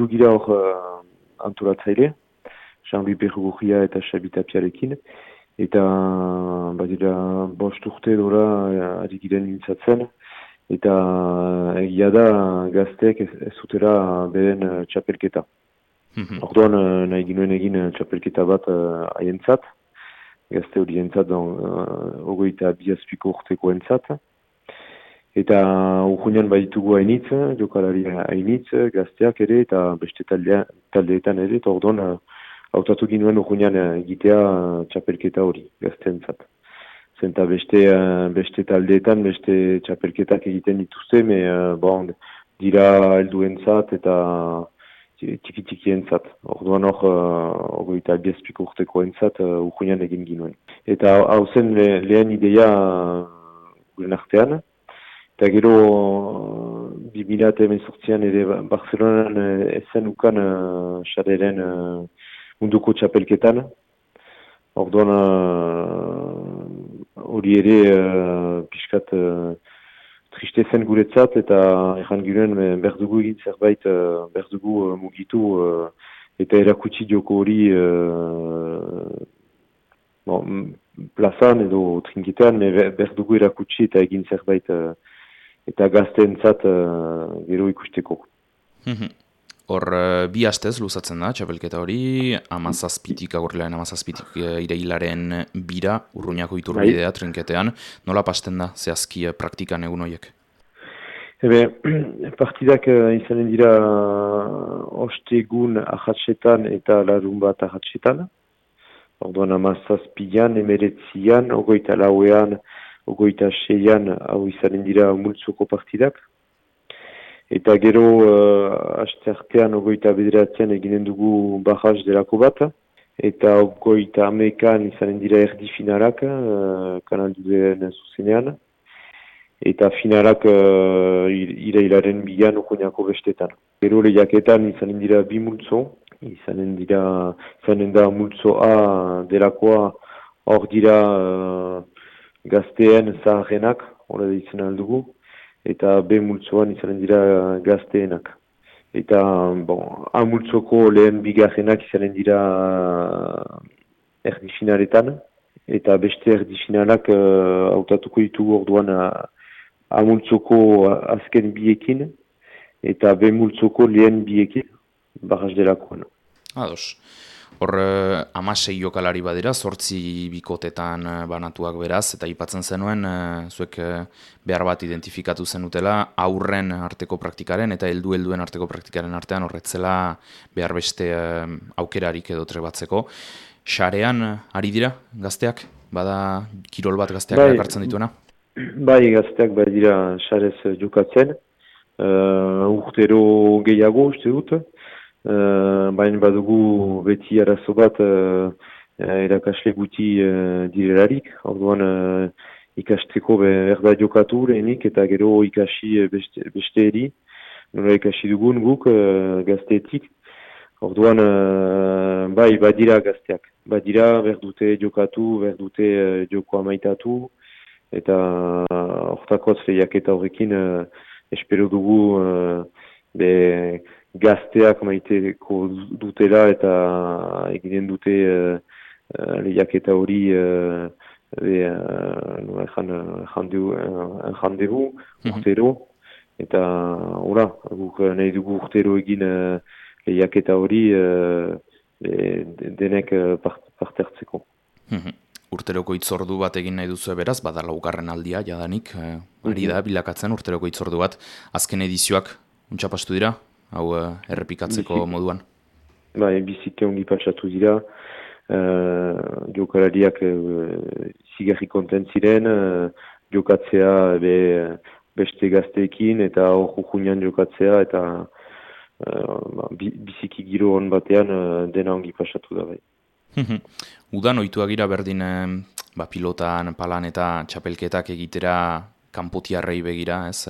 hiru gira hor uh, antolatzaile, Jean-Louis Bergurria eta Xabi Tapiarekin, eta badira bost urte dora uh, ari giren mintzatzen, eta egia da gazteek ez, ez zutera beren uh, txapelketa. Mm -hmm. Orduan uh, nahi ginuen egin uh, txapelketa bat haientzat, uh, gazte hori entzat, uh, ogoita biazpiko urteko entzat. Eta urgunean baditugu hainitz, jokalari hainitz, gazteak ere, eta beste taldea, taldeetan ere, eta orduan, uh, hautatu ginuen urgunean egitea uh, txapelketa hori, gazte entzat. Zenta beste, uh, beste taldeetan, beste txapelketak egiten dituzte, me, bon, dira helduentzat eta txiki entzat. Orduan hor, ogoita biazpiko urteko entzat, uh, egin ginuen. Eta hau zen le, lehen idea uh, guren artean. Eta gero, uh, bi mila eta ere Barcelonan uh, ezen ukan uh, xareren uh, munduko txapelketan. Orduan hori uh, ere uh, pixkat uh, triste zen guretzat eta erran giren eh, berdugu egin zerbait uh, berdugu uh, mugitu uh, eta erakutsi joko hori uh, bon, plazan edo trinkitean berdugu erakutsi eta egin zerbait uh, eta gazteentzat uh, gero ikusteko. Mhm. Hor, uh, bi hastez luzatzen da, txapelketa hori, amazazpitik, agurlean amazazpitik uh, ireilaren bira, urruñako iturbidea, bai. trinketean, nola pasten da, zehazki praktikan egun horiek? Ebe, partidak izanen dira ostegun ahatsetan eta larun bat ahatsetan. Orduan amazazpian, emeretzian, ogoita lauean, ogoita seian, hau izanen dira multzoko partidak. Eta gero, uh, aste artean, ogoita bederatzean eginen dugu bajaz delako bat. Eta ogoita amekan izanen dira erdi finalak, uh, kanal duen zuzenean. Eta finalak uh, irailaren bilan okoniako bestetan. Gero lehiaketan izanen dira bi multzo. Izanen dira, izanen da multzo A delakoa hor dira uh, gazteen zaharenak, hori da izan aldugu eta B multzoan izanen dira gazteenak. Eta, bon, A multzoko lehen bigarrenak izanen dira erdi finaletan, eta beste erdi finalak uh, autatuko ditugu orduan A multzoko azken biekin, eta B multzoko lehen biekin, barraz delakoan. Ados. Hor, eh, amasei jokalari badira, sortzi bikotetan eh, banatuak beraz, eta ipatzen zenuen, eh, zuek behar bat identifikatu zenutela, aurren arteko praktikaren eta heldu-helduen arteko praktikaren artean horretzela behar beste aukerarik edo trebatzeko. Xarean, ari dira, gazteak? Bada, kirol bat gazteak bai, hartzen dituena? Bai, gazteak bai dira xarez jokatzen. Uh, urtero gehiago, uste dut. Uh, Baina badugu beti arazo bat uh, erakasle guti uh, direlarik. Orduan uh, ikasteko berda jokatu lehenik eta gero ikasi beste, beste eri. Nola ikasi dugun guk uh, gazteetik. Orduan uh, bai badira gazteak. Badira berdute jokatu, berdute uh, joko amaitatu. Eta hortakoz uh, lehiak eta horrekin uh, espero dugu uh, be, gazteak maiteko dutela eta eginen dute uh, uh, lehiaketa hori uh, jandebu mhm. urtero eta ora, guk nahi dugu urtero egin uh, lehiaketa hori uh, denek uh, parte hartzeko. Mhm. Urteroko itzordu bat egin nahi duzu beraz, badala ugarren aldia jadanik, eh, ari da bilakatzen urteroko itzordu bat. Azken edizioak, untxapastu dira, hau uh, errepikatzeko moduan? Bai, bizite ongi patsatu dira, uh, jokalariak uh, zigarri konten ziren, uh, jokatzea be, beste gazteekin eta hor junian jokatzea eta uh, biziki giro hon batean uh, dena ongi pasatu da bai. Udan oituagira berdin ba, pilotan, palan eta txapelketak egitera kanpotiarrei begira, ez?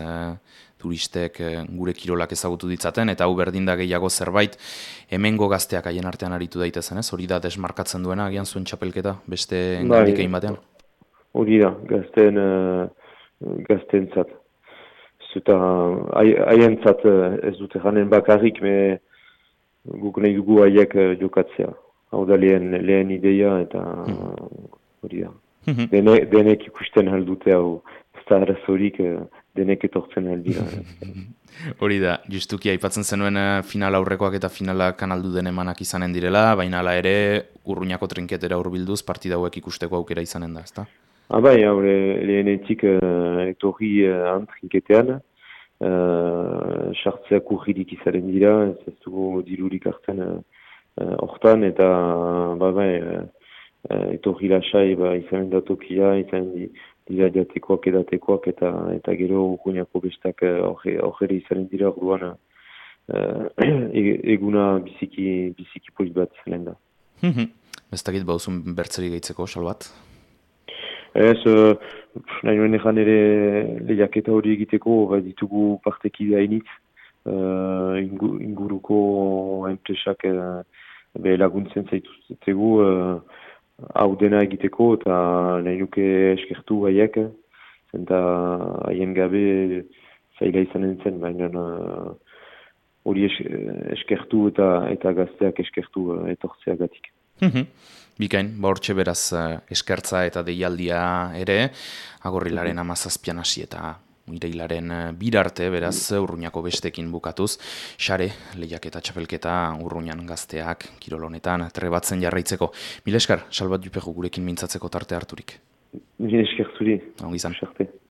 Turistek eh, gure kirolak ezagutu ditzaten, eta hau berdin da gehiago zerbait, hemengo gazteak haien artean aritu daitezen, ez? Hori da desmarkatzen duena, agian zuen txapelketa, beste engandik egin batean? Hori da, gazten, uh, gazten Zuta, haien zat eh, ez dute janen bakarrik, me guk nahi dugu haiek jokatzea. Hau da lehen, lehen ideia eta hori da. Dene, denek ikusten aldute hau, ez da arazorik denek etortzen aldira. Hori da, justuki aipatzen zenuen final aurrekoak eta finala kanaldu den emanak izanen direla, baina ala ere urruñako trinketera urbilduz partida hauek ikusteko aukera izanen da, ezta? Ah, haure lehenetik uh, etorri uh, antrinketean, sartzeak uh, urridik izaren dira, ez dugu dilurik hartzen hortan, uh, eta ba, bai, uh, etorri lasai ba, izanen da tokia, izanen di, dira jatekoak edatekoak eta eta gero urruñako bestak horre izanen dira orduan eguna biziki, biziki polit bat zelen da. Ez dakit bauzun bertzeri gaitzeko, salbat? Ez, uh, nahi nuen egan ere lehiaketa hori egiteko, ba, ditugu parteki hainitz, uh, inguruko enpresak uh, be laguntzen zaituztegu uh, hau dena egiteko, eta nahi nuke eskertu haiek, eta haien gabe zaila izan zen, baina hori eskertu eta eta gazteak eskertu uh, etortzeagatik. Mhm. Bikain, ba hortxe beraz uh, eskertza eta deialdia ere, agorrilaren mhm. amazazpian hasi eta ireilaren uh, birarte, beraz, urruñako bestekin bukatuz, xare, lehiak eta txapelketa urruñan gazteak, kirolonetan, trebatzen jarraitzeko. Mil eskar, salbat juperu gurekin mintzatzeko tarte harturik. Mil esker zuri. Hau